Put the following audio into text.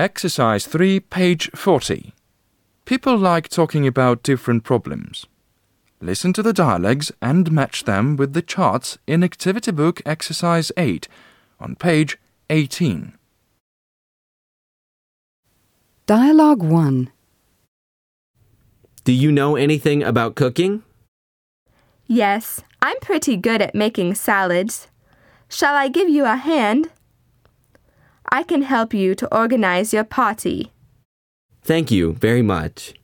Exercise 3, page 40. People like talking about different problems. Listen to the dialogues and match them with the charts in Activity Book Exercise 8 on page 18. Dialogue 1. Do you know anything about cooking? Yes, I'm pretty good at making salads. Shall I give you a hand? I can help you to organize your party. Thank you very much.